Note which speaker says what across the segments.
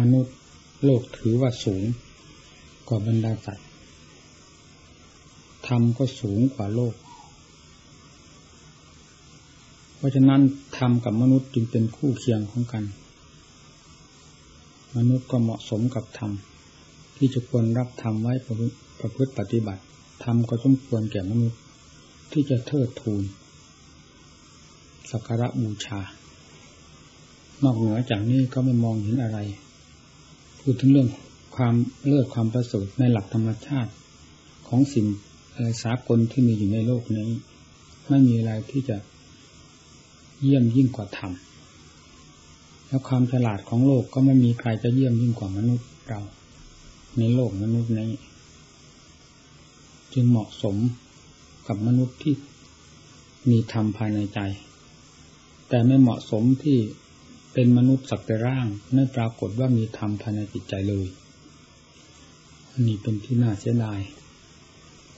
Speaker 1: มนุษย์โลกถือว่าสูงกว่าบรรดาสัตว์ธรรมก็สูงกว่าโลก เพราะฉะนั้นธรรมกับมนุษย์จึงเป็นคู่เคียงของกัน มนุษย์ก็เหมาะสมกับธรรมที่จะควรรับธรรมไว้ประพฤติปฏิบัติธรรมก็สมควรแก่มนุษย์ที่จะเทิดทูนสักการะบูชา นอกเหนือจากนี้ก็ไม่มองเห็นอะไร พูดถึงเรื่องความเลิศความประเสริฐในหลักธรรมชาติของสิ่งอะไรสากลที่มีอยู่ในโลกนี้ ไม่มีอะไรที่จะเยี่ยมยิ่งกว่าธรรมแล้วความฉลาดของโลกก็ไม่มีใครจะเยี่ยมยิ่งกว่ามนุษย์เรา ในโลกมนุษย์นี้ จึงเหมาะสมกับมนุษย์ที่มีธรรมภายในใจ แต่ไม่เหมาะสมที่ เป็นมนุษย์สักแต่ร่าง ไม่ปรากฏว่ามีธรรมภายในจิตใจเลยนี่เป็นที่น่าเสียดาย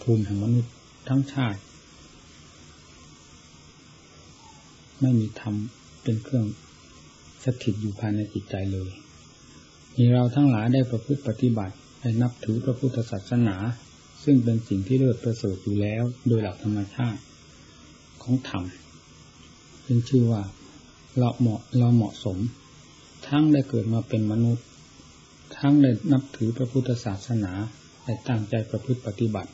Speaker 1: ภูมิแห่งมนุษย์ทั้งชาติ ไม่มีธรรมเป็นเครื่องสถิตอยู่ภายในจิตใจเลยมีเราทั้งหลายได้ประพฤติปฏิบัติได้นับถือพระพุทธศาสนา ซึ่งเป็นสิ่งที่เลิศประเสริฐอยู่แล้ว โดยหลักธรรมชาติของธรรมเป็นชื่อว่า เราเหมาะเราเหมาะสม ทั้งได้เกิดมาเป็นมนุษย์ ทั้งได้นับถือพระพุทธศาสนาได้ตั้งใจประพฤติปฏิบัติ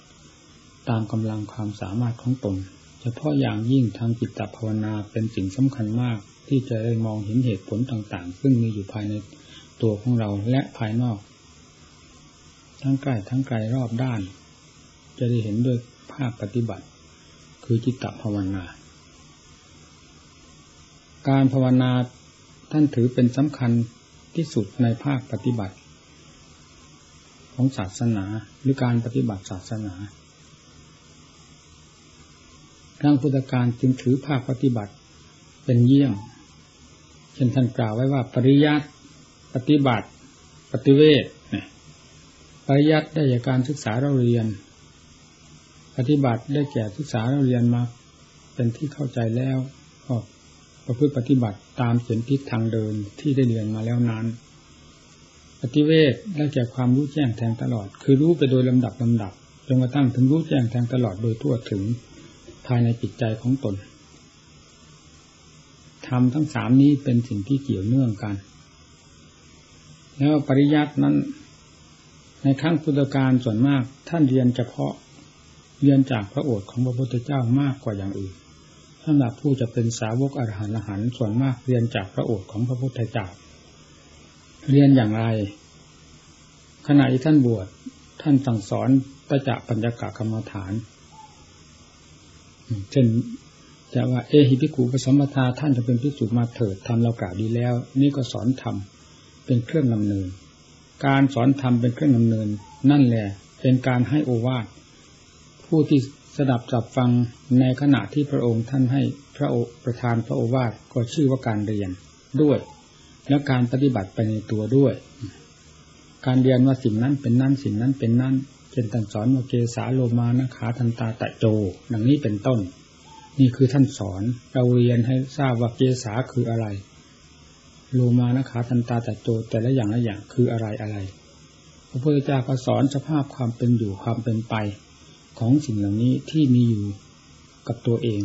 Speaker 1: ตามกำลังความสามารถของตนเฉพาะอย่างยิ่งทางจิตตภาวนาเป็นสิ่งสำคัญมากที่จะได้มองเห็นเหตุผลต่างๆ ซึ่งมีอยู่ภายในตัวของเราและภายนอก ทั้งใกล้ทั้งไกลรอบด้าน จะได้เห็นด้วยภาคปฏิบัติ คือจิตตภาวนา การภาวนาท่านถือเป็นสำคัญที่สุดในภาคปฏิบัติ ของศาสนาหรือการปฏิบัติศาสนาทางพุทธการจึงถือภาคปฏิบัติเป็นเยี่ยง เช่นท่านกล่าวไว้ว่า ปริยัติปฏิบัติ ปฏิเวทปริยัติได้จากการศึกษาเราเรียน ปฏิบัติได้แก่ศึกษาเราเรียนมา เป็นที่เข้าใจแล้ว ประพฤติปฏิบัติตามเส้นทิศทางเดินที่ได้เรียนมาแล้วนั้น ปฏิเวทได้แก่ความรู้แจ้งแทงตลอด คือรู้ไปโดยลำดับลำดับจนกระทั่งถึงรู้แจ้งแทงตลอดโดยทั่วถึงภายในจิตใจของตนทำทั้งสามนี้เป็นสิ่งที่เกี่ยวเนื่องกัน แล้วปริยัตินั้น ในครั้งพุทธกาลส่วนมากท่านเรียนเฉพาะ เรียนจากพระโอษฐ์ของพระพุทธเจ้ามากกว่าอย่างอื่น สำหรับผู้จะเป็นสาวกอรหันต์หันส่วนมากเรียนจากพระโอษฐ์ของพระพุทธเจ้า เรียนอย่างไร ขณะที่ท่านบวชท่านสั่งสอนตจะปัญญากกรรมฐาน เช่นจะว่าเอหิพิกูปสมทาท่านจะเป็นพิสูจมาเถิดทำเรากล่าวดีแล้ว นี่ก็สอนธรรมเป็นเครื่องนำเนิน การสอนธรรมเป็นเครื่องนำเนิน นั่นแหละเป็นการให้โอวาทผู้ที่ สดับจับฟังในขณะที่พระองค์ท่านให้พระโอประธานพระโอวาทก็ชื่อว่าการเรียนด้วย แล้วการปฏิบัติไปในตัวด้วย การเรียนว่าสิ่งนั้นเป็นนั้นสิ่งนั้นเป็นนั้นเช่นท่านสอนว่าเกสาโลมานะขาทันตาตะโจดังนี้เป็นต้น นี่คือท่านสอนเราเรียนให้ทราบว่าเกสาคืออะไร โลมานะขาทันตาตะโจแต่ละอย่างละอย่างคืออะไรอะไรพระพุทธเจ้าก็สอนสภาพความเป็นอยู่ความเป็นไป ของสิ่งเหล่านี้ที่มีอยู่กับตัวเอง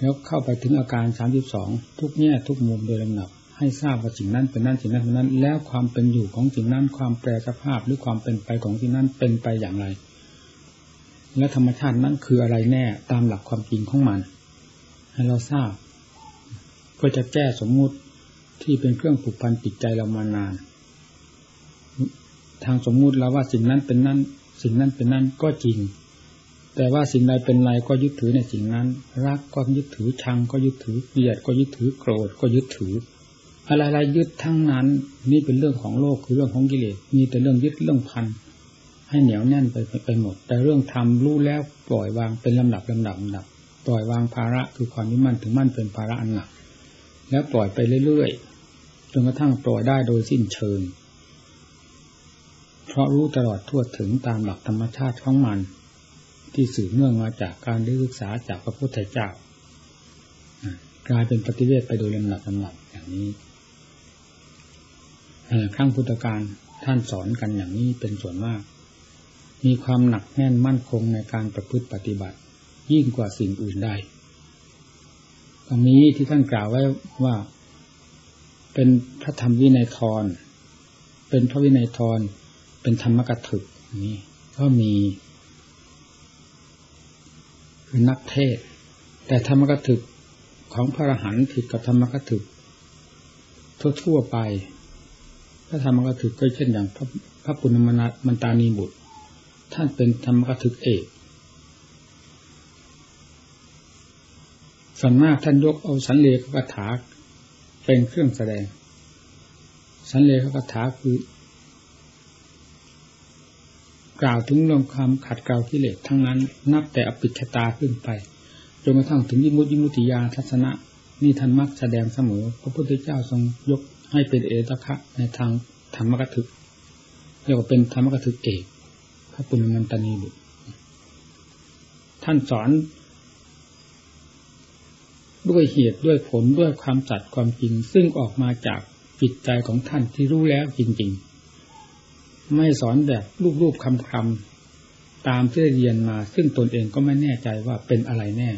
Speaker 1: แล้วเข้าไปถึงอาการสามสิบสองทุกแง่ทุกมุมโดยลำดับให้ทราบว่าสิ่งนั้นเป็นนั้นสิ่งนั้นเป็นนั้น แล้วความเป็นอยู่ของสิ่งนั้นความแปรสภาพหรือความเป็นไปของสิ่งนั้นเป็นไปอย่างไร และธรรมชาตินั้นคืออะไรแน่ตามหลักความจริงของมัน ให้เราทราบเพื่อจะแก้สมมุติที่เป็นเครื่องผูกพันจิตใจเรามานาน ทางสมมุติแล้วว่าสิ่งนั้นเป็นนั้น สิ่งนั้นเป็นนั้นก็จริง แต่ว่าสิ่งใดเป็นไรก็ยึดถือในสิ่งนั้น รักก็ยึดถือชังก็ยึดถือเกลียดก็ยึดถือโกรธก็ยึดถือ อะไรๆยึดทั้งนั้น นี่เป็นเรื่องของโลกคือเรื่องของกิเลสมีแต่เรื่องยึดเรื่องพันให้เหนียวแน่นไปไปหมด แต่เรื่องทำรู้แล้วปล่อยวางเป็นลำดับลำดับลำดับปล่อยวางภาระคือความยึดมั่นถึงมั่นเป็นภาระอันหนัก แล้วปล่อยไปเรื่อยๆจนกระทั่งปล่อยได้โดยสิ้นเชิง เพราะรู้ตลอดทั่วถึงตามหลักธรรมชาติของมัน ที่สืบเนื่องมาจากการได้ศึกษาจากพระพุทธเจ้ากลายเป็นปฏิเวทไปโดยลำหนักลำหนักอย่างนี้ครั้งพุทธการท่านสอนกันอย่างนี้เป็นส่วนมาก มีความหนักแน่นมั่นคงในการประพฤติปฏิบัติ ยิ่งกว่าสิ่งอื่นใดตรงนี้ที่ท่านกล่าวไว้ว่า เป็นพระธรรมวินัยทร เป็นพระวินัยทร เป็นธรรมกถึกนี่ก็มี คือนักเทศ แต่ธรรมกถึกของพระอรหันต์ผิดกับธรรมกถึกทั่วๆไป พระธรรมกถึกก็เช่นอย่างพระพระปุณณมมันตานีบุตร ท่านเป็นธรรมกถึกเอกส่วนมากท่านยกเอาสันเลขกถาเป็นเครื่องแสดง สันเลขกถาคือ กล่าวถึงเรื่องความขัดเกลากิเลสทั้งนั้น นับแต่อภิชตาขึ้นไปจนกระทั่งถึงยิมุติยิมุติยาทัศนะนี่ท่านมักแสดงเสมอ พระพุทธเจ้าทรงยกให้เป็นเอตคะในทางธรรมกถึกเรียกว่าเป็นธรรมกถึกเอกพระปุณณันตานีบุตรท่านสอน ด้วยเหตุด้วยผลด้วยความจัดความจริง ซึ่งออกมาจากจิตใจของท่านที่รู้แล้วจริง ๆ ไม่สอนแบบรูปๆคำๆตามที่เรียนมา ซึ่งตนเองก็ไม่แน่ใจว่าเป็นอะไรแน่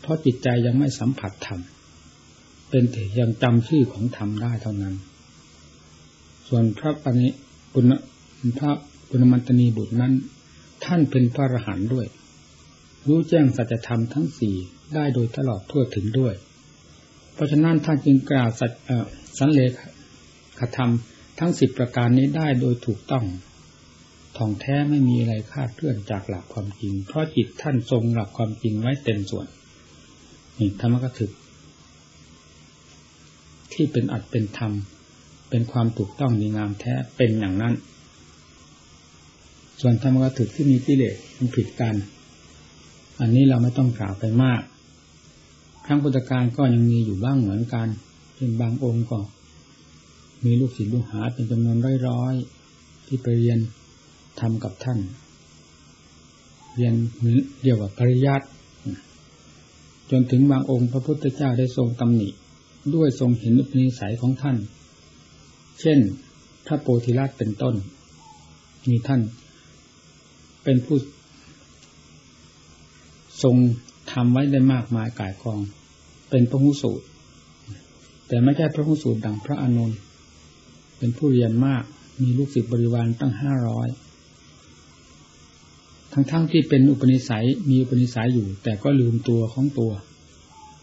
Speaker 1: เพราะจิตใจยังไม่สัมผัสธรรมเป็นแต่ยังจำชื่อของธรรมได้เท่านั้น ส่วนพระปณิปุณพระปุณมันตนีบุตรนั้น ท่านเป็นพระอรหันต์ด้วย รู้แจ้งสัจธรรมทั้งสี่ได้โดยตลอดทั่วถึงด้วย เพราะฉะนั้นท่านจึงกล่าวสัจสันเลขธรรม ทั้งสิบประการนี้ได้โดยถูกต้องท่องแท้ไม่มีอะไรคาดเคลื่อนจากหลักความจริง เพราะจิตท่านทรงหลักความจริงไว้เต็มส่วนนี่ธรรมกถึก ที่เป็นอัดเป็นธรรม เป็นความถูกต้องดีงามแท้เป็นอย่างนั้น ส่วนธรรมกถึกที่มีกิเลสมันผิดกัน อันนี้เราไม่ต้องกล่าวไปมากครั้งพุทธการก็ยังมีอยู่บ้างเหมือนกันเป็นบางองค์ก็ มีลูกศิษย์ลูกหาเป็นจำนวนร้อยๆที่ไปเรียนทำกับท่าน เรียนเรียกว่าปริยัติจนถึงบางองค์พระพุทธเจ้าได้ทรงตำหนิ ด้วยทรงเห็นอุปนิสัยของท่าน เช่น พระโพธิราชเป็นต้น มีท่าน เป็นผู้ ทรงทำไว้ได้มากมายกายกอง เป็นพระหุสูตร แต่ไม่ใช่พระหุสูตรดังพระอานนท์ เป็นผู้เรียนมาก มีลูกศิษย์บริวารตั้งห้าร้อยทั้งๆทที่เป็นอุปนิสัยมีอุปนิสัยอยู่ แต่ก็ลืมตัวของตัว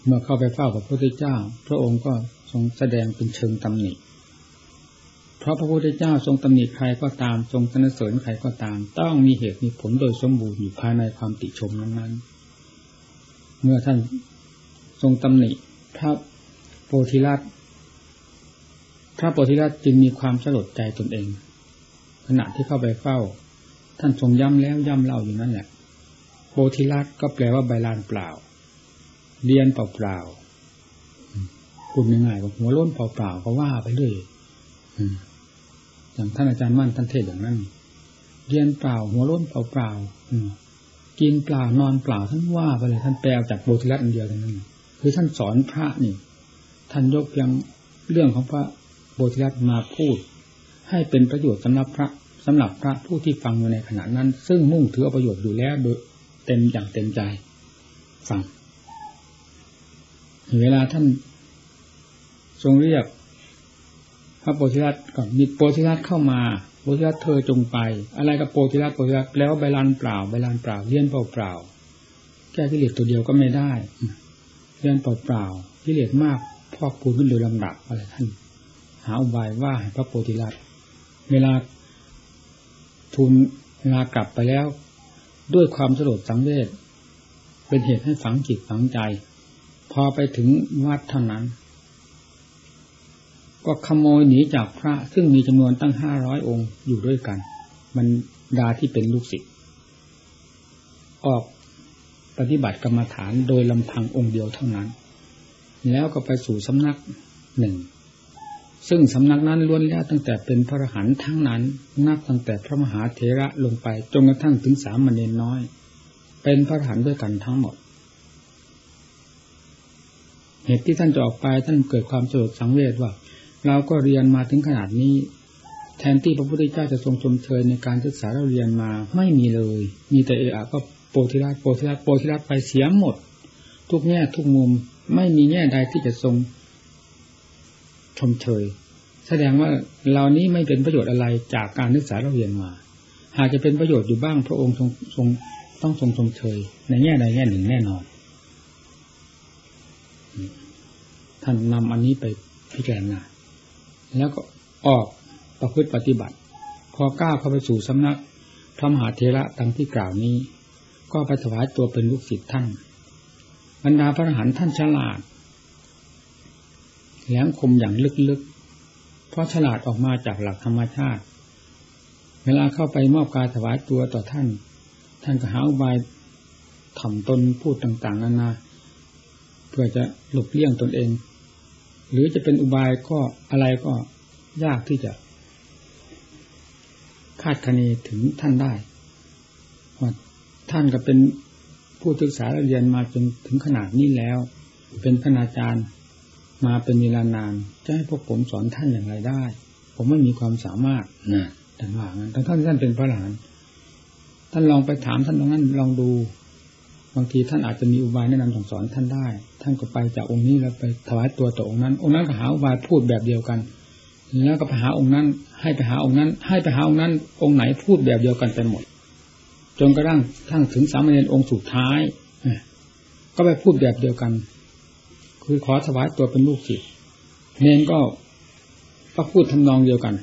Speaker 1: เมื่อเข้าไปเฝ้าพระพุทธเจ้า พระองค์ก็ทรงแสดงเป็นเชิงตำหนิเพราะพระพุทธเจ้าทรงตำหนิใครก็ตามทรงสนเสริญใครก็ตาม ต้องมีเหตุมีผลโดยสมบูรณ์อยู่ภายในความติชมนั้นๆ เมื่อท่านทรงตำหนิพระโพธิลัตพ ระโพธิลัตจึงมีความสลดใจตนเอง ขณะที่เข้าไปเฝ้า ท่านทรงย้ำแล้วย้ำเล่าอยู่นั่นแหละโพธิลัตก็แปลว่าใบลานเปล่า เรียนเปล่าเปล่าพูดง่ายๆว่าหัวล้นเปล่าเปล่าก็ว่าไปเลยอย่างท่านอาจารย์มั่นท่านเทศอย่างนั้นเรียนเปล่า หัวล้นเปล่าเปล่ากินเปล่านอนเปล่าท่านว่าไปเลยท่านแปลจากโพธิลัตอันเดียวนั้นคือท่านสอนพระนี่ ท่านยกเพียงเรื่องของพระ โบธิรัตมาพูด ให้เป็นประโยชน์สำหรับพระสำหรับพระผู้ที่ฟังอยู่ในขณะนั้น ซึ่งมุ่งถือประโยชน์อยู่แล้วโดยเต็มอย่างเต็มใจฟังเวลาท่านทรงเรียกพระโพธิรัตก่อนมีโพธิรัตเข้ามาโพธิรัตเธอจงไป อะไรกับโพธิรัตโพธิรัตแล้วใบลานเปล่าใบลานเปล่าเลี้ยนเปล่าเปล่าแก้กิเลสตัวเดียวก็ไม่ได้เรื่องเปล่าๆกิเลสมากพอกพูนขึ้นโดยลำดับอะไรท่าน หาอุบายว่าพระโพธิลัตเวลาทูลเวลากลับไปแล้ว ด้วยความสลดสังเวชเป็นเหตุให้ฝังจิตฝังใจ พอไปถึงวัดเท่านั้น ก็ขโมยหนีจากพระซึ่งมีจำนวนตั้งห้าร้อยองค์อยู่ด้วยกัน มันดาที่เป็นลูกศิษย์ออกปฏิบัติกรรมฐานโดยลำพังองค์เดียวเท่านั้น แล้วก็ไปสู่สำนักหนึ่ง ซึ่งสำนักนั้นล้วนแล้วตั้งแต่เป็นพระรหันต์ทั้งนั้น นับตั้งแต่พระมหาเถระลงไปจนกระทั่งถึงสามมเณรน้อย เป็นพระรหันต์ด้วยกันทั้งหมด เหตุที่ท่านจะออกไปท่านเกิดความสลดสังเวชว่า เราก็เรียนมาถึงขนาดนี้ แทนที่พระพุทธเจ้าจะทรงชมเชยในการศึกษาเราเรียนมาไม่มีเลย มีแต่เออะก็โปธิรัตโปธิรัตโปธิรัตไปเสียหมด ทุกแง่ทุกมุมไม่มีแง่ใดที่จะทรง ชมเชย แสดงว่าเหล่านี้ไม่เป็นประโยชน์อะไรจากการศึกษาเราเรียนมา หากจะเป็นประโยชน์อยู่บ้างพระองค์ทรงทรงต้องทรงชมเชย ในแง่ใดแง่หนึ่งแน่นอน ท่านนำอันนี้ไปพิจารณาแล้วก็ออกประพฤติปฏิบัติ พอก้าวเข้าไปสู่สำนักพระมหาเทระดังที่กล่าวนี้ ก็ไปถวายตัวเป็นลูกศิษย์ท่านบรรดาพระอรหันต์ท่านฉลาด แหลมคมอย่างลึกๆ เพราะฉลาดออกมาจากหลักธรรมชาติ เวลาเข้าไปมอบกายถวายตัวต่อท่าน ท่านก็หาอุบายถ่อมตนพูดต่างๆนานา เพื่อจะหลบเลี่ยงตนเอง หรือจะเป็นอุบายก็อะไรก็ยากที่จะคาดคะเนถึงท่านได้ว่าท่านก็เป็นผู้ศึกษาเรียนมาจนถึงขนาดนี้แล้ว เป็นคณาจารย์ มาเป็นเวลานาน จะให้พวกผมสอนท่านอย่างไรได้ ผมไม่มีความสามารถนะท่านว่างั้นทั้งท่านท่านเป็นพระหลานท่านลองไปถามท่านตรงนั้นลองดู บางทีท่านอาจจะมีอุบายแนะนำสั่งสอนท่านได้ ท่านก็ไปจากองค์นี้แล้วไปถวายตัวต่อองค์นั้น องค์นั้นก็หาอุบายพูดแบบเดียวกัน แล้วก็ไปหาองค์นั้น ให้ไปหาองค์นั้น ให้ไปหาองค์นั้น องค์ไหนพูดแบบเดียวกันไปหมด จนกระทั่งทั้งถึงสามเณรองค์สุดท้าย ก็ไปพูดแบบเดียวกัน คือขอถวายตัวเป็นลูกศิษย์เนนก็ก็พูดทำนองเดียวกัน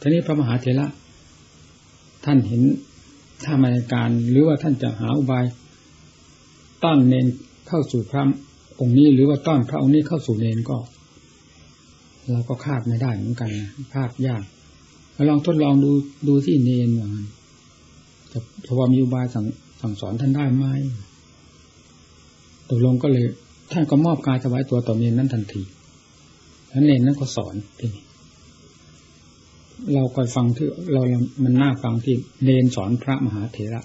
Speaker 1: ทีนี้พระมหาเถระท่านเห็นท่ามาในการ หรือว่าท่านจะหาอุบายต้อนเนนเข้าสู่พระองค์นี้ หรือว่าต้อนพระองค์นี้เข้าสู่เนนก็ เราก็คาดไม่ได้เหมือนกันนะคาดยากลองทดลองดูดูที่เนนว่าจะพอมีอุบายสั่งสั่งสอนท่านได้ไหมตกลงก็เลย ท่านก็มอบกายถวายตัวต่อเนนนั้นทันทีแล้วเนนนั้นก็สอนทีนี้เราคอยฟังที่เรามันน่าฟังที่เนนสอนพระมหาเถระ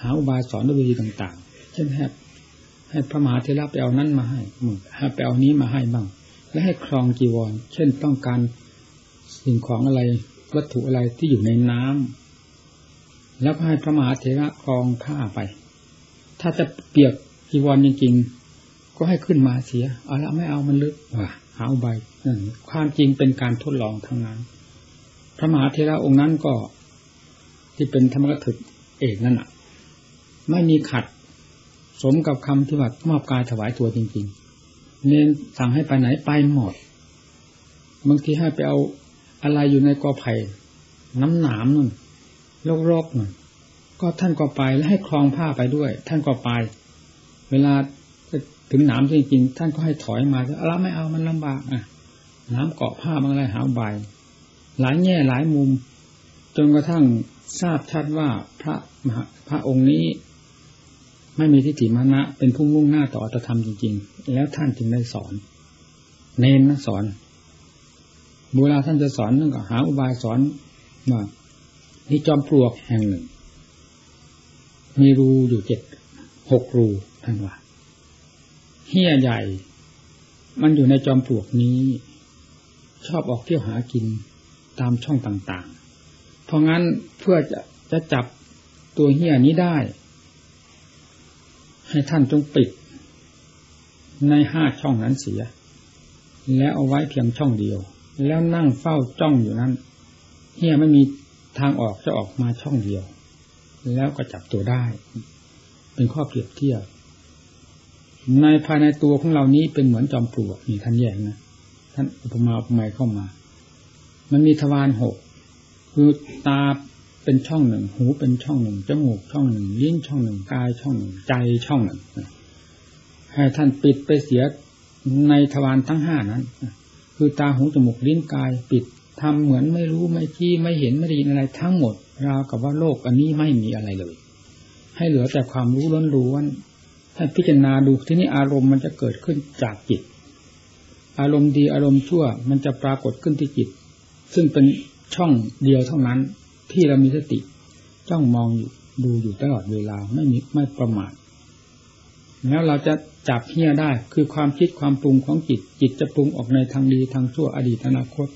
Speaker 1: หาอุบายสอนด้วยวิธีต่าง ๆ เช่นให้ให้พระมหาเถระไปเอานั้นมาให้มึงให้ไปเอานี้มาให้บ้าง และให้ครองจีวร เช่นต้องการสิ่งของอะไรวัตถุอะไรที่อยู่ในน้ำแล้วก็ให้พระมหาเถระครองผ้าไป ถ้าจะเปียก จีวรจริงๆก็ให้ขึ้นมาเสียเอาละไม่เอามันลึกว่ะหาอุบายนั่นความจริงเป็นการทดลองทั้งนั้นพระมหาเทระองค์นั้นก็ ที่เป็นธรรมกถึกเอกนั่นอะ ไม่มีขัด สมกับคำที่ว่ามอบกายถวายตัวจริง ๆ เน้นสั่งให้ไปไหนไปหมดบางทีให้ไปเอาอะไรอยู่ในกอไผ่น้ำหนามนั่นโรคๆนั่นก็ท่านก็ไปแล้วให้คลองผ้าไปด้วย ท่านก็ไป เวลาถึงหนามจริงๆท่านก็ให้ถอยมาแล้วไม่เอามันลำบากอะน้ำเกาะผ้าบางอะไรหาใบหลายแง่หลายมุม จนกระทั่งทราบชัดว่าพระมหาพระองค์นี้ ไม่มีทิฏฐิมานะ เป็นผู้มุ่งหน้าต่ออัตธรรมจริง ๆ แล้วท่านจึงได้สอน เน้นนะสอนบูราท่านจะสอนนั่นก็หาอุบายสอนว่านี่จอมปลวกแห่งหนึ่ง มีรูอยู่เจ็ดหกรู ท่านว่าเฮี้ยใหญ่ มันอยู่ในจอมปลวกนี้ ชอบออกเที่ยวหากินตามช่องต่างๆ เพราะงั้นเพื่อจะจะจับตัวเฮี้ยนี้ได้ ให้ท่านจงปิด ในห้าช่องนั้นเสีย แล้วเอาไว้เพียงช่องเดียว แล้วนั่งเฝ้าจ้องอยู่นั้นเฮี้ยไม่มีทางออกจะออกมาช่องเดียว แล้วก็จับตัวได้ เป็นข้อเปรียบเทียบ ในภายในตัวของเรานี้เป็นเหมือนจอมปลวกนี่ท่านแยกนะท่านอุปมาอุปไมยเข้ามา มันมีทวารหกคือตาเป็นช่องหนึ่ง หูเป็นช่องหนึ่งจมูกช่องหนึ่งลิ้นช่องหนึ่งกายช่องหนึ่งใจช่องหนึ่งให้ท่านปิดไปเสียในทวารทั้งห้านั้น คือตาหูจมูกลิ้นกายปิดทำเหมือนไม่รู้ไม่ชี้ไม่เห็นไม่ได้ยินอะไรทั้งหมด ราวกับว่าโลกอันนี้ไม่มีอะไรเลย ให้เหลือแต่ความรู้ล้วน ให้พิจารณาดูที่นี้อารมณ์มันจะเกิดขึ้นจากจิต อารมณ์ดีอารมณ์ชั่ว มันจะปรากฏขึ้นที่จิต ซึ่งเป็นช่องเดียวเท่านั้น ที่เรามีสติจ้องมองอยู่ดูอยู่ตลอดเวลาไม่มีไม่ประมาทแล้วเราจะจับเฮี้ยได้คือความคิดความปรุงของจิต จิตจะปรุงออกในทางดีทางชั่วอดีตอนาคต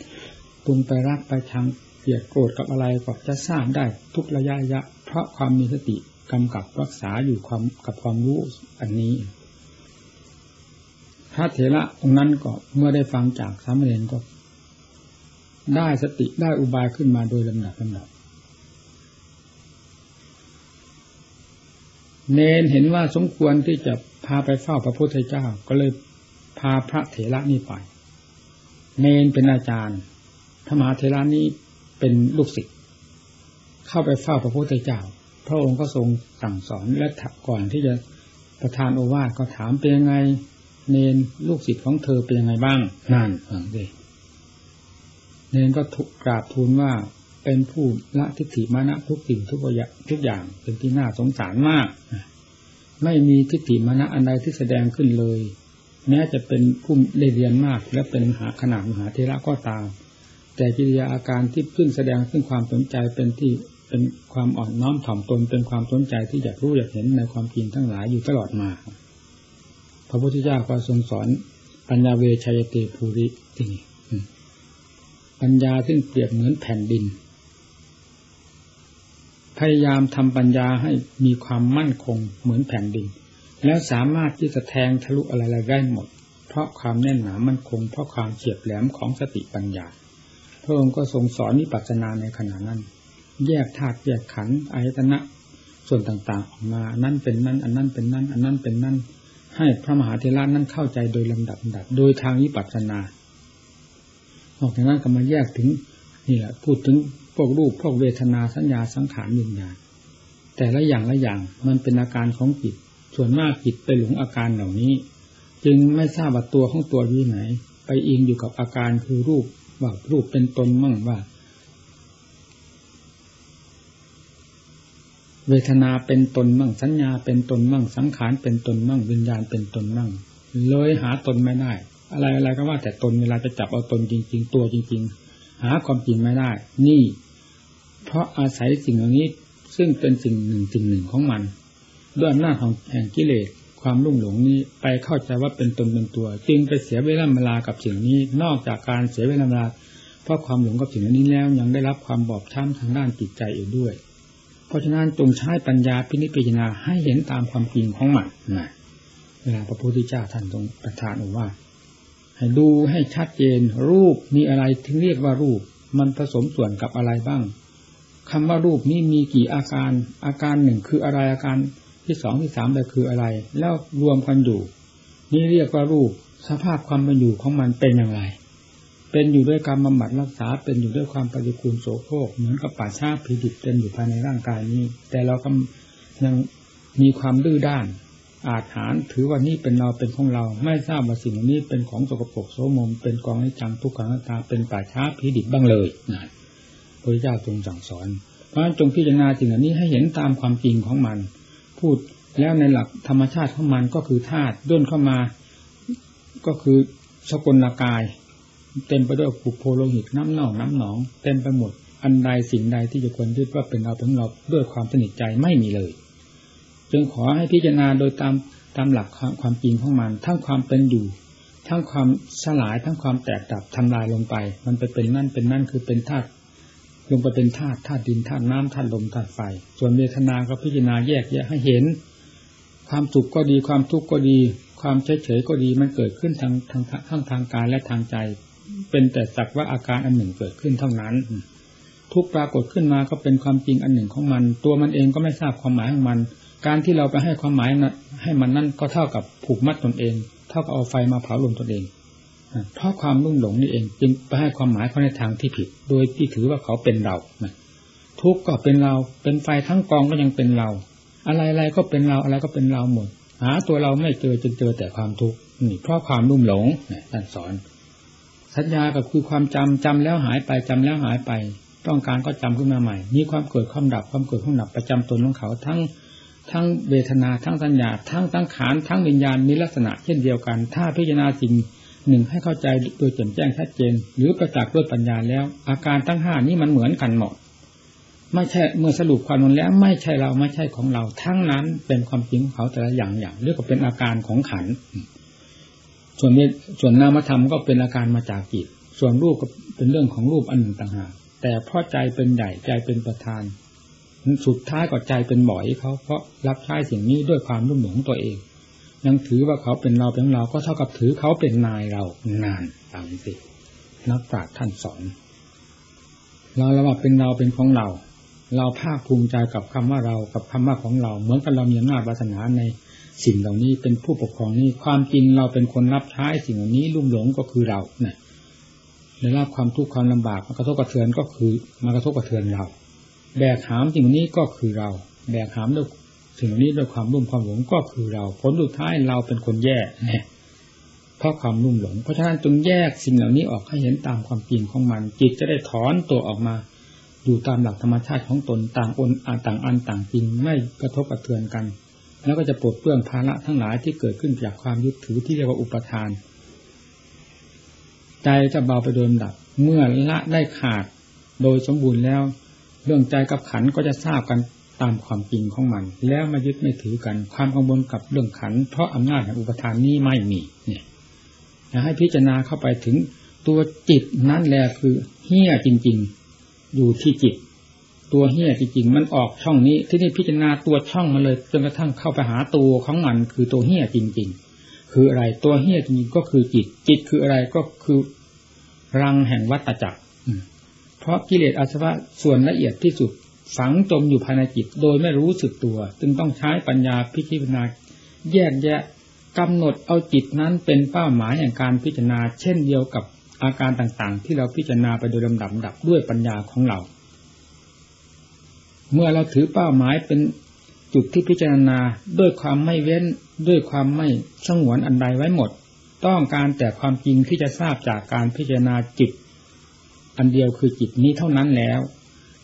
Speaker 1: ปรุงไปรักไปทางเกลียดโกรธกับอะไรก็จะทราบได้ทุกระยะยะ เพราะความมีสติ กำกับรักษาอยู่ความกับความรู้อันนี้ พระเถระองค์นั้นก็เมื่อได้ฟังจากสามเณรก็ ได้สติได้อุบายขึ้นมาโดยลำดับลำดับเนนเห็นว่าสมควรที่จะพาไปเฝ้าพระพุทธเจ้า ก็เลยพาพระเถระนี่ไป เนนเป็นอาจารย์พระมหาเถระนี้เป็นลูกศิษย์เข้าไปเฝ้าพระพุทธเจ้า พระองค์ก็ทรงสั่งสอนและก่อนที่จะประทานโอวาทก็ถามเป็นยังไง เนนลูกศิษย์ของเธอเป็นยังไงบ้างนั่นฟังดิเนนก็ถูกกราบทูลว่าเป็นผู้ละทิฏฐิมานะทุกสิ่งทุกอย่างทุกอย่างเป็นที่น่าสงสารมาก ไม่มีทิฏฐิมานะอันใดที่แสดงขึ้นเลย แม้จะเป็นผู้ได้เรียนมาก และเป็นมหาขนาดมหาเทระก็ตาม แต่กิริยาอาการที่พึ่งแสดงซึ่งความสนใจเป็นที่ เป็นความอ่อนน้อมถ่อมตนเป็นความสนใจที่อยากรู้อยากเห็นในความจริงทั้งหลายอยู่ตลอดมา พระพุทธเจ้าก็ทรงสอนปัญญาเวชัยเตภูริที่นี่ปัญญาซึ่งเปรียบเหมือนแผ่นดิน พยายามทำปัญญาให้มีความมั่นคงเหมือนแผ่นดิน แล้วสามารถที่จะแทงทะลุอะไรๆได้หมด เพราะความแน่นหนามั่นคง เพราะความเฉียบแหลมของสติปัญญาพระองค์ก็ทรงสอนนิปัสนาในขณะนั้น แยกธาตุแยกขันธ์อายตนะส่วนต่างๆออกมานั่นเป็นนั่นอันนั้นเป็นนั่นอันนั้นเป็นนั่นให้พระมหาเทระนั้นเข้าใจโดยลำดับดับ โดยทางวิปัสสนาออกจากนั้นก็มาแยกถึงนี่แหละพูดถึงพวกรูปพวกเวทนาสัญญาสังขารวิญญาณแต่ละอย่างละอย่างมันเป็นอาการของจิต ส่วนมากจิตไปหลงอาการเหล่านี้ จึงไม่ทราบว่าตัวของตัวอยู่ไหน ไปอิงอยู่กับอาการคือรูปว่ารูปเป็นตนมั่งว่า เวทนาเป็นตนมั่งสัญญาเป็นตนมั่งสังขารเป็นตนมั่งวิญญาณเป็นตนมั่งเลยหาตนไม่ได้ อะไรอะไรก็ว่าแต่ตนเวลาจะจับเอาตนจริง ๆ ตัวจริง ๆ หาความจริงไม่ได้ นี่ เพราะอาศัยสิ่งเหล่านี้ซึ่งเป็นสิ่งหนึ่งสิ่งหนึ่งของมัน ด้วยอำนาจของแห่งกิเลสความรุ่งหลงนี้ไปเข้าใจว่าเป็นตนเป็นตัว จึงไปเสียเวลาเวลากับสิ่งนี้ นอกจากการเสียเวลาเวลาเพราะความหลงกับสิ่งนี้แล้วยังได้รับความบอบช้ำทางด้านจิตใจอีกด้วย ราะฉะนั้นจงใช้ปัญญาพินิจพิจารณาให้เห็นตามความจริงของมันนะเวลาพระพุทธเจ้าท่านทรงประทานว่า ให้ดูให้ชัดเจน รูปมีอะไรถึงเรียกว่ารูป มันผสมส่วนกับอะไรบ้างคำว่ารูปนี้มีกี่อาการ อาการหนึ่งคืออะไรอาการที่สองที่สามแบบคืออะไร แล้วรวมกันอยู่ นี่เรียกว่ารูปสภาพความเป็นอยู่ของมันเป็นอย่างไร เป็นอยู่ด้วยการบำบัดรักษา เป็นอยู่ด้วยความปฏิกูลโสโครกเหมือนกับป่าชาผีดิบเป็นอยู่ภายในร่างกายนี้ แต่เราก็ยังมีความดื้อด้าน อาจหารถือว่านี่เป็นเราเป็นของเรา ไม่ทราบว่าสิ่งนี้เป็นของสกปรกโสมม เป็นกองให้จังทุกขังตาเป็นป่าช้าผีดิบบ้างเลยนะพระเจ้าทรงสั่งสอน เพราะฉะนั้นจงพิจารณาสิ่งนี้ให้เห็นตามความจริงของมัน พูดแล้วในหลักธรรมชาติของมันก็คือธาตุด้นเข้ามา ก็คือสกลกาย เต็มไปด้วยปุโพโลหิตน้ำเน่าน้ำหนอง เต็มไปหมด อันใดสิ่งใดที่จะควรยึดว่าเป็นเราเป็นเราด้วยความสนิทใจไม่มีเลย จึงขอให้พิจารณาโดยตามตามหลักความจริงของมัน ทั้งความเป็นอยู่ ทั้งความสลายทั้งความแตกดับทำลายลงไป มันไปเป็นนั่นเป็นนั่นคือเป็นธาตุลงไปเป็นธาตุธาตุดินธาตุน้ำธาตุลมธาตุไฟ ส่วนเวทนาก็พิจารณาแยกแยะให้เห็น ความสุขก็ดีความทุกข์ก็ดี ความเฉยเฉยก็ดีมันเกิดขึ้นทางทางทั้งทางกายและทางใจ เป็นแต่สักว่าอาการอันหนึ่งเกิดขึ้นเท่านั้น ทุกปรากฏขึ้นมาก็เป็นความจริงอันหนึ่งของมัน ตัวมันเองก็ไม่ทราบความหมายของมัน การที่เราไปให้ความหมายนะให้มันนั่นก็เท่ากับผูกมัดตนเอง เท่ากับเอาไฟมาเผาลมตนเองเพราะความรุ่งหลงนี่เองจึงไปให้ความหมายเขาในทางที่ผิด โดยที่ถือว่าเขาเป็นเราทุกก็เป็นเราเป็นไฟทั้งกองก็ยังเป็นเรา อะไรๆก็เป็นเราอะไรก็เป็นเราหมดหาตัวเราไม่เจอจึงเจอแต่ความทุกข์นี่เพราะความรุ่มหลงท่านสอน สัญญาก็คือความจำจำแล้วหายไปจำแล้วหายไป ต้องการก็จำขึ้นมาใหม่มีความเกิดความดับความเกิดความดับประจำตนของเขา ทั้งทั้งเวทนาทั้งสัญญา ทั้งตั้งขานทั้งวิญญาณมีลักษณะเช่นเดียวกัน ถ้าพิจารณาสิ่งหนึ่งให้เข้าใจโดยแจ่มแจ้งชัดเจน หรือประจักษ์ด้วยปัญญาแล้ว อาการทั้งห้านี้มันเหมือนกันหมดไม่ใช่เมื่อสรุปความลงแล้ว ไม่ใช่เราไม่ใช่ของเรา ทั้งนั้นเป็นความจริงของเขาแต่ละอย่างอย่างเรียกว่าเป็นอาการของขัน ส่วนนี้ส่วนนามธรรมก็เป็นอาการมาจากจิต ส่วนรูปก็เป็นเรื่องของรูปอันหนึ่งต่างหากแต่เพราะใจเป็นใหญ่ใจเป็นประธาน สุดท้ายก็ใจเป็นบ่อยเขาเพราะรับใช้สิ่งนี้ด้วยความรุ่มหลงตัวเอง ยังถือว่าเขาเป็นเราเป็นเราก็เท่ากับถือเขาเป็นนายเรานานตามสินักปราชญ์ท่านสอนเราละว่าเป็นเราเป็นของเรา เราภาคภูมิใจกับคำว่าเรากับคำว่าของเรา เหมือนกับเรามีอำนาจวาสนาในสิ่งเหล่านี้เป็นผู้ปกครองนี้ความจริงเราเป็นคนรับใช้สิ่งเหล่านี้ลุ่มหลงก็คือเราเนี่ยได้รับความทุกข์ความลำบากมากระทบกระเทือนก็คือมากระทบกระเทือนเรา แบกหามสิ่งนี้ก็คือเรา แบกหามด้วยสิ่งนี้ด้วยความรุ่มความหลงก็คือเรา ผลสุดท้ายเราเป็นคนแย่เนี่ยเพราะความรุ่มหลง เพราะฉะนั้นจงแยกสิ่งเหล่านี้ออกให้เห็นตามความจริงของมัน จิตจะได้ถอนตัวออกมา อยู่ตามหลักธรรมชาติของตนต่างอนอันต่างอันต่างจริงไม่กระทบกระเทือนกัน แล้วก็จะปลดเปลื้องภาระทั้งหลายที่เกิดขึ้นจากความยึดถือที่เรียกว่าอุปทาน ใจจะเบาไปโดยลำดับ เมื่อละได้ขาดโดยสมบูรณ์แล้ว เรื่องใจกับขันก็จะทราบกันตามความจริงของมัน แล้วมายึดไม่ถือกันความกังวลกับเรื่องขัน เพราะอำนาจแห่งอุปทานนี้ไม่มีเนี่ยให้พิจารณาเข้าไปถึงตัวจิตนั่นแหละคือเฮี้ยจริง ๆ อยู่ที่จิต ตัวเฮี้ยจริงๆมันออกช่องนี้ ที่นี่พิจารณาตัวช่องมาเลยจนกระทั่งเข้าไปหาตัวของมันคือตัวเฮี้ยจริง ๆ คืออะไรตัวเฮี้ยจริงๆก็คือจิต จิตคืออะไรก็คือรังแห่งวัตจักรเพราะกิเลสอาสวะส่วนละเอียดที่สุดฝังจมอยู่ภายในจิตโดยไม่รู้สึกตัว จึงต้องใช้ปัญญาพิจารณาแยกแยะกำหนดเอาจิตนั้นเป็นเป้าหมายแห่งการพิจารณา เช่นเดียวกับ อาการต่างๆ ที่เราพิจารณาไปโดยลำดับดับด้วยปัญญาของเรา เมื่อเราถือเป้าหมายเป็นจุดที่พิจารณาด้วยความไม่เว้นด้วยความไม่สงวนอันใดไว้หมด ต้องการแต่ความจริงที่จะทราบจากการพิจารณาจิต อันเดียวคือจิตนี้เท่านั้นแล้ว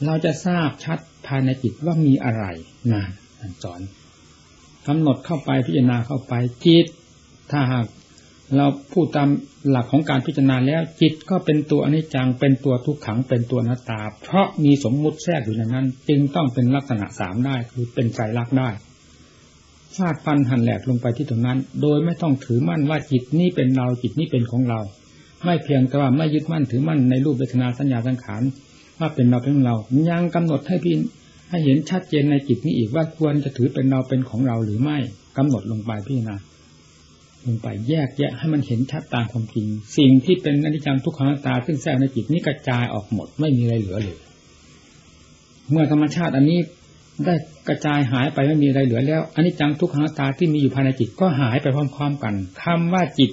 Speaker 1: เราจะทราบชัดภายในจิตว่ามีอะไรนานสอนกำหนดเข้าไปพิจารณาเข้าไปจิตถ้าหาก เราพูดตามหลักของการพิจารณาแล้วจิตก็เป็นตัวอนิจจังเป็นตัวทุกขังเป็นตัวนัตตา เพราะมีสมมุติแทรกอยู่ในนั้น จึงต้องเป็นลักษณะสามได้คือเป็นใจรักได้ฟาดฟันหันแหลกลงไปที่ตรงนั้น โดยไม่ต้องถือมั่นว่าจิตนี้เป็นเราจิตนี้เป็นของเรา ไม่เพียงแต่ว่าไม่ยึดมั่นถือมั่นในรูปเวทนาสัญญาสังขารว่าเป็นเราเป็นเรา ยังกำหนดให้พี่ให้เห็นชัดเจนในจิตนี้อีกว่าควรจะถือเป็นเราเป็นของเราหรือไม่กำหนดลงไปพี่นา ลงไปแยกแยะให้มันเห็นชัดตามความจริง สิ่งที่เป็นอนิจจังทุกขังตาซึ่งแทรกในจิตนี้กระจายออกหมดไม่มีอะไรเหลือเลยเมื่อธรรมชาติอันนี้ได้กระจายหายไปไม่มีอะไรเหลือแล้วอนิจจังทุกขังตาที่มีอยู่ภายในจิตก็หายไปพร้อมๆกันคำว่าจิต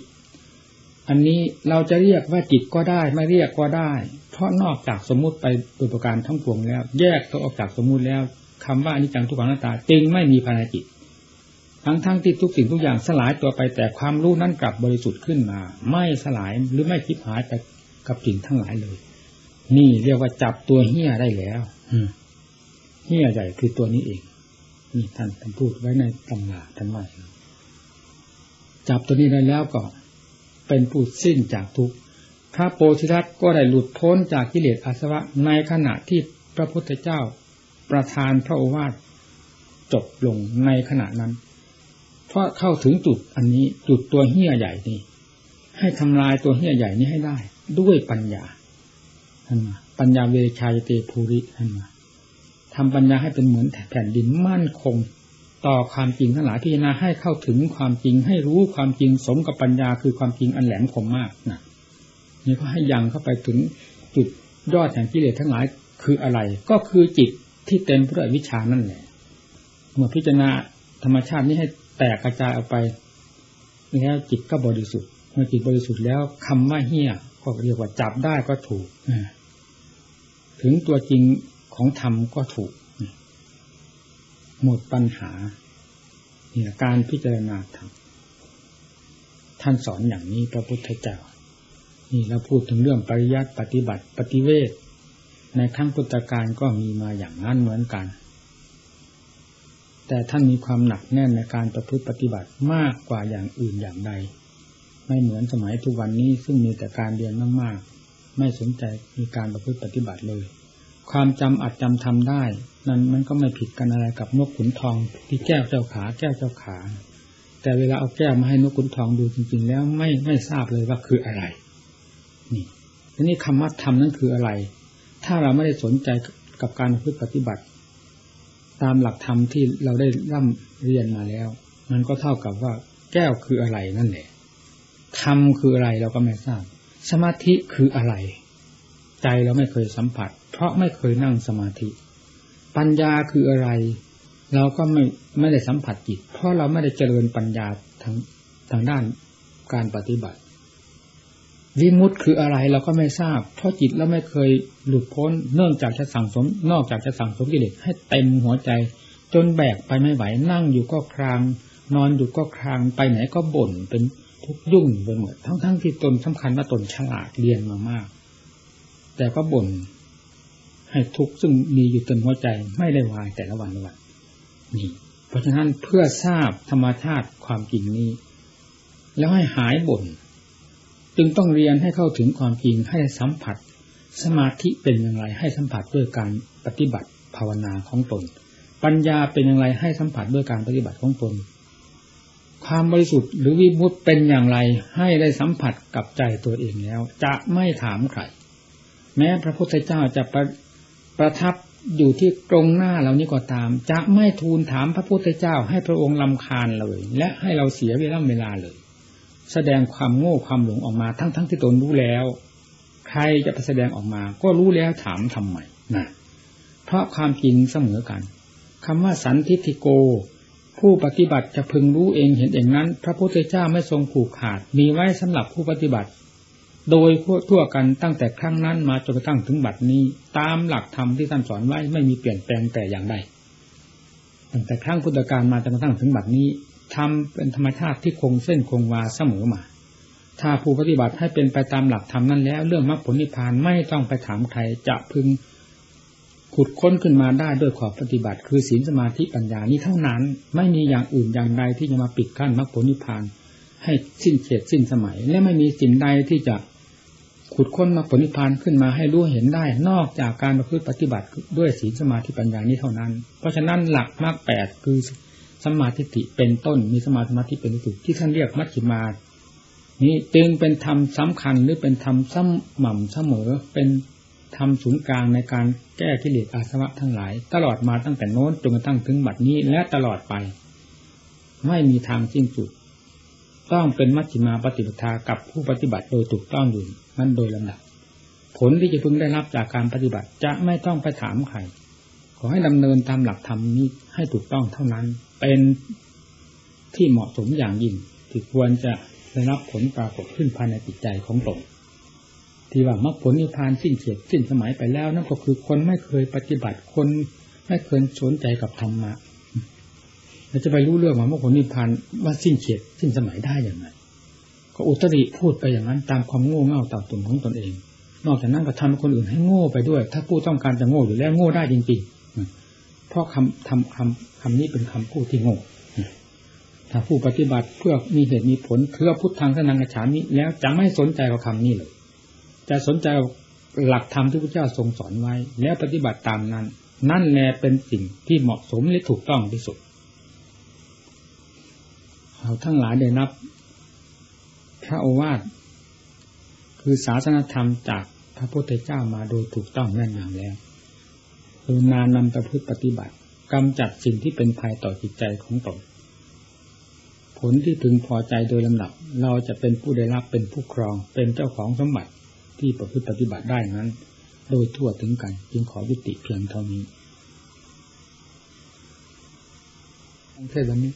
Speaker 1: อันนี้เราจะเรียกว่าจิตก็ได้ ไม่เรียกก็ได้ เพราะนอกจากสมมุติไปโดยประการทั้งปวงแล้ว แยกตัวออกจากสมมุติแล้วคำว่าอนิจจังทุกขังตตาจึงไม่มีภายในจิต ทั้งทั้งที่ทุกสิ่งทุกอย่างสลายตัวไปแต่ความรู้นั้นกลับบริสุทธิ์ขึ้นมา ไม่สลายหรือไม่คิดหายไปกับสิ่งทั้งหลายเลย นี่เรียกว่าจับตัวเหี้ยได้แล้วเหี้ยใหญ่คือตัวนี้เองนี่ท่านท่านพูดไว้ในตำราท่านว่าจับตัวนี้ได้แล้วก็เป็นผู้สิ้นจากทุกพระโพธิสัตว์ก็ได้หลุดพ้นจากกิเลสอาสวะในขณะที่พระพุทธเจ้าประทานพระโอวาทจบลงในขณะนั้น เพราะเข้าถึงจุดอันนี้จุดตัวเหี้ยใหญ่นี้ให้ทำลายตัวเหี้ยใหญ่นี้ให้ได้ ด้วยปัญญาท่านมาปัญญาเวชายเตภูริท่านมาทำปัญญาให้เป็นเหมือนแผ่นดินมั่นคง ต่อความจริงทั้งหลายพิจารณาให้เข้าถึงความจริง ให้รู้ความจริงสมกับปัญญาคือความจริงอันแหลมคมมากนะนี่ก็ให้ยังเข้าไปถึงจุดยอดแห่งกิเลสทั้งหลายคืออะไร ก็คือจิตที่เต็มไปด้วยวิชานั่นแหละเมื่อพิจารณาธรรมชาตินี้ให้ แตกกระจายออกไปแล้วจิตก็บริสุทธิ์เมื่อจิตบริสุทธิ์แล้วคำว่าเฮี้ยก็เรียกว่าจับได้ก็ถูกถึงตัวจริงของธรรมก็ถูกหมดปัญหาเนี่ยการพิจารณาธรรมท่านสอนอย่างนี้พระพุทธเจ้า นี่เราพูดถึงเรื่องปริยัติปฏิบัติปฏิเวทในขั้งพุทธการก็มีมาอย่างนั้นเหมือนกัน แต่ท่านมีความหนักแน่นในการประพฤติปฏิบัติมากกว่าอย่างอื่นอย่างใด ไม่เหมือนสมัยทุกวันนี้ซึ่งมีแต่การเรียนมากๆ ไม่สนใจมีการประพฤติปฏิบัติเลย ความจำอัดจำทำได้ นั้นมันก็ไม่ผิดกันอะไรกับนกขุนทองที่แก้วเจ้าขาแก้วเจ้าขา แต่เวลาเอาแก้วมาให้นกขุนทองดูจริง ๆ แล้วไม่ไม่ทราบเลยว่าคืออะไร นี่ทีนี้คำว่าทำนั้นคืออะไร ถ้าเราไม่ได้สนใจกับการพึ่ปฏิบัติ ตามหลักธรรมที่เราได้ร่ำเรียนมาแล้ว มันก็เท่ากับว่า แก้วคืออะไรนั่นแหละธรรมคืออะไรเราก็ไม่ทราบ สมาธิคืออะไร ใจเราไม่เคยสัมผัส เพราะไม่เคยนั่งสมาธิ ปัญญาคืออะไร เราก็ไม่ไม่ได้สัมผัสจิตเพราะเราไม่ได้เจริญปัญญาทางทางด้านการปฏิบัติ วิมุตคืออะไรเราก็ไม่ทราบ เพราะจิตเราไม่เคยหลุดพ้นเนื่องจากจะสั่งสม นอกจากจะสั่งสมกิเลสให้เต็มหัวใจ จนแบกไปไม่ไหวนั่งอยู่ก็คราง นอนอยู่ก็ครางไปไหนก็บ่นเป็นทุกข์ยุ่งไปหมดทั้งๆทที่ตนสำคัญว่าตนฉลาดเรียนมามาก แต่ก็บ่นให้ทุกข์ซึ่งมีอยู่เต็มหัวใจไม่ได้วายแต่ละวันละวันนี่เพราะฉะนั้นเพื่อทราบธรรมชาติความจริงนี้ แล้วให้หายบ่น จึงต้องเรียนให้เข้าถึงความจริงให้สัมผัส สมาธิเป็นอย่างไรให้สัมผัสด้วยการปฏิบัติภาวนาของตน ปัญญาเป็นอย่างไรให้สัมผัสด้วยการปฏิบัติของตน ความบริสุทธิ์หรือวิมุตเป็นอย่างไรให้ได้สัมผัสกับใจตัวเองแล้ว จะไม่ถามใครแม้พระพุทธเจ้าจะประประทับอยู่ที่ตรงหน้าเรานี้ก็ตาม จะไม่ทูลถามพระพุทธเจ้าให้พระองค์ลำคาญเลย และให้เราเสียเวลาเวลาเลย แสดงความโง่ความหลงออกมาทั้งๆทที่ตนรู้แล้ว ใครจะไปแสดงออกมา ก็รู้แล้วถามทำไมนะเพราะความจริงเสมอกันคำว่าสันทิฏฐิโก ผู้ปฏิบัติจะพึงรู้เองเห็นเองนั้น พระพุทธเจ้าไม่ทรงผูกขาด มีไว้สำหรับผู้ปฏิบัติ โดยทั่วกันตั้งแต่ครั้งนั้นมาจนกระทั่งถึงบัดนี้ ตามหลักธรรมที่ท่านสอนไว้ไม่มีเปลี่ยนแปลงแต่อย่างใดตั้งแต่ครั้งพุทธกาลมาจนกระทั่งถึงบัดนี้ ทำเป็นธรรมชาติที่คงเส้นคงวาเสมอมา ถ้าผู้ปฏิบัติให้เป็นไปตามหลักธรรมนั้นแล้ว เรื่องมรรคผลนิพพานไม่ต้องไปถามใครจะพึงขุดค้นขึ้นมาได้ด้วยขอบปฏิบัติ คือศีลสมาธิปัญญานี้เท่านั้น ไม่มีอย่างอื่นอย่างใดที่จะมาปิดกั้นมรรคผลนิพพาน ให้สิ้นเขตสิ้นสมัย และไม่มีสิ่งใดที่จะขุดค้นมรรคผลนิพพานขึ้นมาให้รู้เห็นได้ นอกจากการประพฤติปฏิบัติด้วยศีลสมาธิปัญญานี้เท่านั้น เพราะฉะนั้นหลักมรรคแปดคือ สมาธิิเป็นต้น มีสมาธิเป็นที่สุดที่ท่านเรียกมัชฌิมา นี้จึงเป็นธรรมสาคัญหรือเป็นธรรมสม่ำเสมอ เป็นธรรมศูนย์กลางในการแก้กิเลสอาสวะทั้งหลาย ตลอดมาตั้งแต่โน้นจนกระทั่งถึงบัดนี้และตลอดไป ไม่มีทางสิ้นสุด ต้องเป็นมัชฌิมาปฏิปทากับผู้ปฏิบัติโดยถูกต้องอยู่นั่นโดยลำดับผลที่จะพึงได้รับจากการปฏิบัติจะไม่ต้องไปถามใคร ขอให้ดำเนินตามหลักธรรมนี้ให้ถูกต้องเท่านั้น เป็นที่เหมาะสมอย่างยิ่งที่ควรจะได้รับผลปรากฏขึ้นภายในจิตใจของตนที่ว่ามรรคผลนิพพานสิ้นเฉียดสิ้นสมัยไปแล้วนั่นก็คือคนไม่เคยปฏิบัติคนไม่เคยสนใจกับธรรมะเราจะไปรู้เรื่องว่ามรรคผลนิพพานว่าสิ้นเฉียดสิ้นสมัยได้อย่างไรก็อุตริพูดไปอย่างนั้นตามความโง่เง่าต่าตุ่มของตนเอง นอกจากนั้นก็ทำให้คนอื่นให้โง่ไปด้วย ถ้าผู้ต้องการจะโง่อยู่แล้วโง่ได้จริงๆ เพราะคำทำคำคำนี้เป็นคำพูดที่งงถ้าผู้ปฏิบัติเพื่อมีเหตุมีผลเพื่อพุทธังสนังกระฉานี้แล้วจะไม่สนใจกับคำนี้เลยจะสนใจหลักธรรมที่พระเจ้าทรงสอนไว้ แล้วปฏิบัติตามนั้น นั่นแหละเป็นสิ่งที่เหมาะสมและถูกต้องที่สุดเราทั้งหลายได้นับ พระโอวาทคือศาสนธรรมจากพระพุทธเจ้ามาโดยถูกต้องแน่นอนแล้ว คือนานนำประพฤติปฏิบัติกำจัดสิ่งที่เป็นภัยต่อจิตใจของตนผลที่พึงพอใจโดยลำดับ เราจะเป็นผู้ได้รับเป็นผู้ครอง เป็นเจ้าของสมบัติที่ประพฤติปฏิบัติได้นั้น โดยทั่วถึงกัน จึงขอยุติเพียงเท่านี้เทศวันนี้